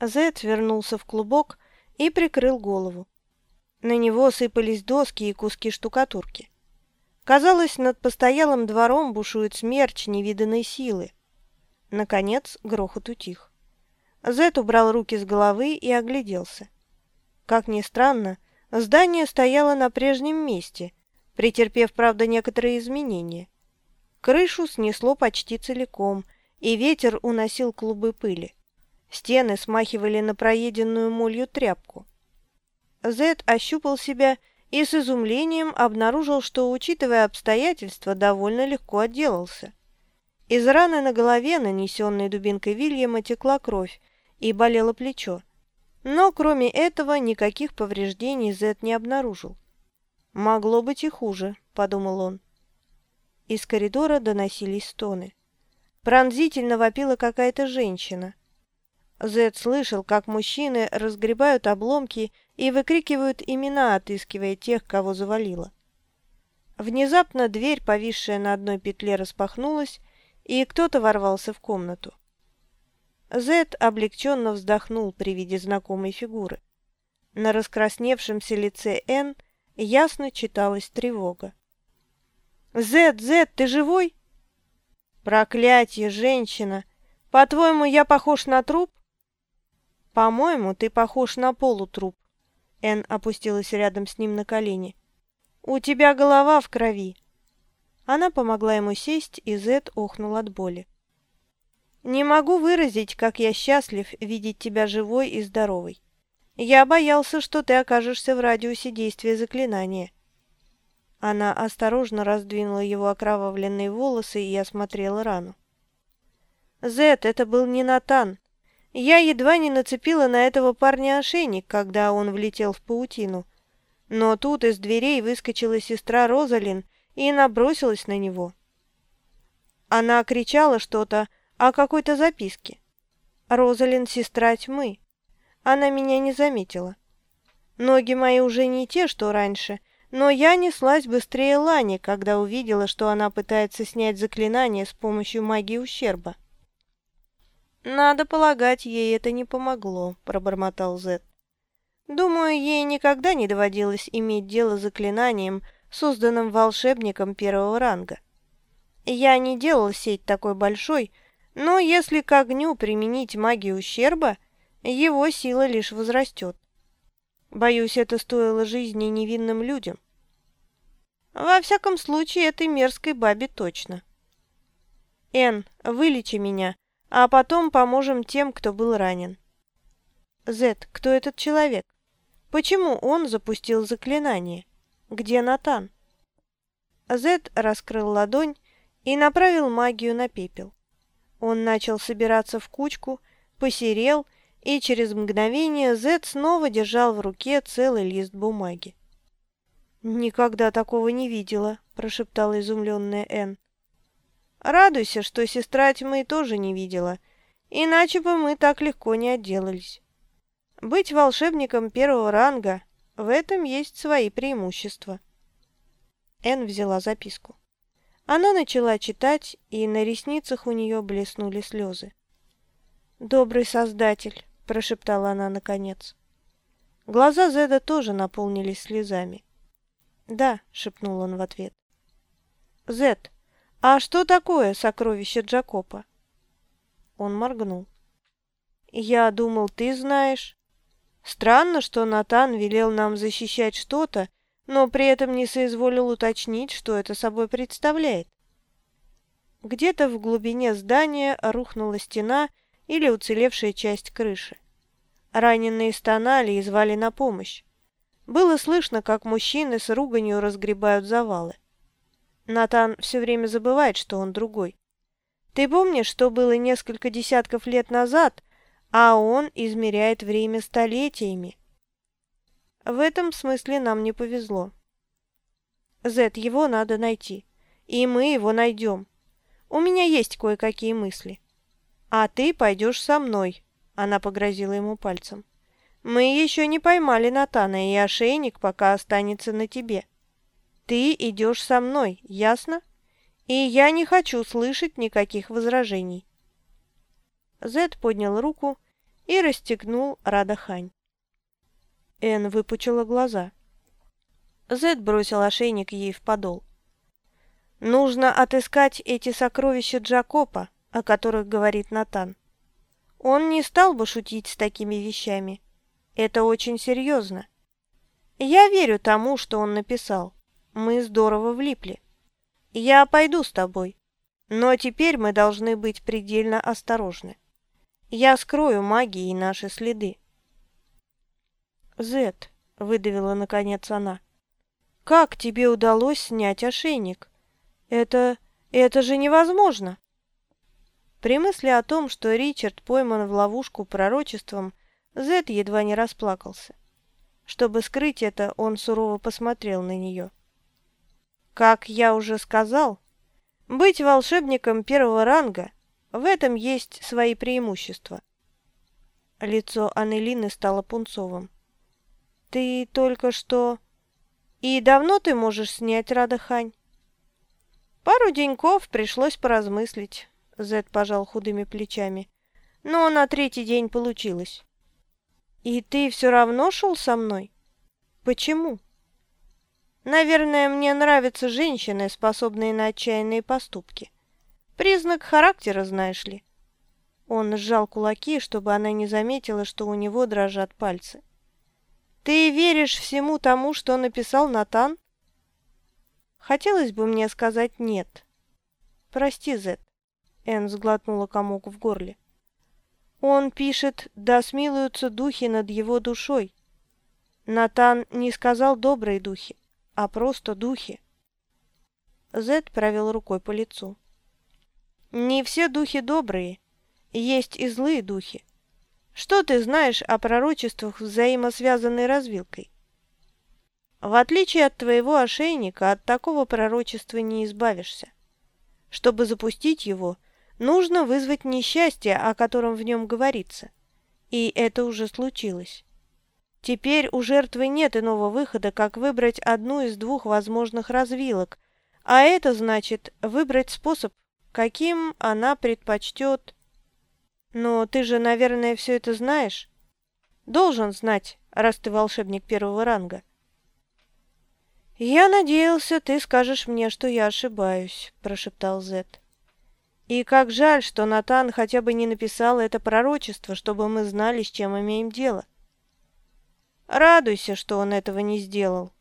Зет вернулся в клубок и прикрыл голову. На него сыпались доски и куски штукатурки. Казалось, над постоялым двором бушует смерч невиданной силы. Наконец грохот утих. Зет убрал руки с головы и огляделся. Как ни странно, здание стояло на прежнем месте, претерпев, правда, некоторые изменения. Крышу снесло почти целиком, и ветер уносил клубы пыли. Стены смахивали на проеденную молью тряпку. Зед ощупал себя и с изумлением обнаружил, что, учитывая обстоятельства, довольно легко отделался. Из раны на голове, нанесенной дубинкой Вильяма, текла кровь и болело плечо. Но кроме этого никаких повреждений Зед не обнаружил. «Могло быть и хуже», — подумал он. Из коридора доносились стоны. Пронзительно вопила какая-то женщина. Зед слышал, как мужчины разгребают обломки и выкрикивают имена, отыскивая тех, кого завалило. Внезапно дверь, повисшая на одной петле, распахнулась, и кто-то ворвался в комнату. Зед облегченно вздохнул при виде знакомой фигуры. На раскрасневшемся лице Н ясно читалась тревога. «Зед, Зед, ты живой?» «Проклятие, женщина! По-твоему, я похож на труп?» «По-моему, ты похож на полутруп». Эн опустилась рядом с ним на колени. «У тебя голова в крови». Она помогла ему сесть, и Зед охнул от боли. «Не могу выразить, как я счастлив видеть тебя живой и здоровой. Я боялся, что ты окажешься в радиусе действия заклинания». Она осторожно раздвинула его окровавленные волосы и осмотрела рану. «Зет, это был не Натан. Я едва не нацепила на этого парня ошейник, когда он влетел в паутину. Но тут из дверей выскочила сестра Розалин и набросилась на него. Она кричала что-то о какой-то записке. Розалин — сестра тьмы. Она меня не заметила. Ноги мои уже не те, что раньше, но я неслась быстрее Лани, когда увидела, что она пытается снять заклинание с помощью магии ущерба. «Надо полагать, ей это не помогло», — пробормотал Зет. «Думаю, ей никогда не доводилось иметь дело с заклинанием, созданным волшебником первого ранга. Я не делал сеть такой большой, но если к огню применить магию ущерба, его сила лишь возрастет. Боюсь, это стоило жизни невинным людям. Во всяком случае, этой мерзкой бабе точно. Эн, вылечи меня, а потом поможем тем, кто был ранен. Зет, кто этот человек? Почему он запустил заклинание? Где Натан? Зет раскрыл ладонь и направил магию на пепел. Он начал собираться в кучку, посерел, и через мгновение Зет снова держал в руке целый лист бумаги. «Никогда такого не видела», – прошептала изумленная Энн. Радуйся, что сестра тьмы тоже не видела, иначе бы мы так легко не отделались. Быть волшебником первого ранга – в этом есть свои преимущества. Эн взяла записку. Она начала читать, и на ресницах у нее блеснули слезы. «Добрый Создатель», – прошептала она наконец. Глаза Зеда тоже наполнились слезами. «Да», – шепнул он в ответ. «Зед, «А что такое сокровище Джакопа?» Он моргнул. «Я думал, ты знаешь. Странно, что Натан велел нам защищать что-то, но при этом не соизволил уточнить, что это собой представляет. Где-то в глубине здания рухнула стена или уцелевшая часть крыши. Раненые стонали и звали на помощь. Было слышно, как мужчины с руганью разгребают завалы. Натан все время забывает, что он другой. Ты помнишь, что было несколько десятков лет назад, а он измеряет время столетиями? В этом смысле нам не повезло. Зет, его надо найти. И мы его найдем. У меня есть кое-какие мысли. А ты пойдешь со мной, она погрозила ему пальцем. Мы еще не поймали Натана, и ошейник пока останется на тебе. Ты идешь со мной, ясно? И я не хочу слышать никаких возражений. Зед поднял руку, и расстегнул Радахань. Эн выпучила глаза. Зед бросил ошейник ей в подол. «Нужно отыскать эти сокровища Джакопа, о которых говорит Натан. Он не стал бы шутить с такими вещами. Это очень серьезно. Я верю тому, что он написал. Мы здорово влипли. Я пойду с тобой. Но теперь мы должны быть предельно осторожны. Я скрою магией наши следы. «Зет», — выдавила наконец она, — «как тебе удалось снять ошейник? Это... это же невозможно!» При мысли о том, что Ричард пойман в ловушку пророчеством, Зет едва не расплакался. Чтобы скрыть это, он сурово посмотрел на нее. «Как я уже сказал, быть волшебником первого ранга — в этом есть свои преимущества». Лицо Аннелины стало пунцовым. «Ты только что...» «И давно ты можешь снять Радахань?» «Пару деньков пришлось поразмыслить». Зед пожал худыми плечами. «Но на третий день получилось». «И ты все равно шел со мной? Почему?» «Наверное, мне нравятся женщины, способные на отчаянные поступки. Признак характера, знаешь ли». Он сжал кулаки, чтобы она не заметила, что у него дрожат пальцы. «Ты веришь всему тому, что написал Натан?» «Хотелось бы мне сказать «нет». Прости, Зет. Энн сглотнула комок в горле. Он пишет «Да смилуются духи над его душой». Натан не сказал «добрые духи», а просто «духи». Зет провел рукой по лицу. «Не все духи добрые, есть и злые духи. Что ты знаешь о пророчествах взаимосвязанной развилкой?» В отличие от твоего ошейника, от такого пророчества не избавишься. Чтобы запустить его – Нужно вызвать несчастье, о котором в нем говорится. И это уже случилось. Теперь у жертвы нет иного выхода, как выбрать одну из двух возможных развилок, а это значит выбрать способ, каким она предпочтет. Но ты же, наверное, все это знаешь? Должен знать, раз ты волшебник первого ранга. «Я надеялся, ты скажешь мне, что я ошибаюсь», – прошептал Зет. И как жаль, что Натан хотя бы не написал это пророчество, чтобы мы знали, с чем имеем дело. Радуйся, что он этого не сделал.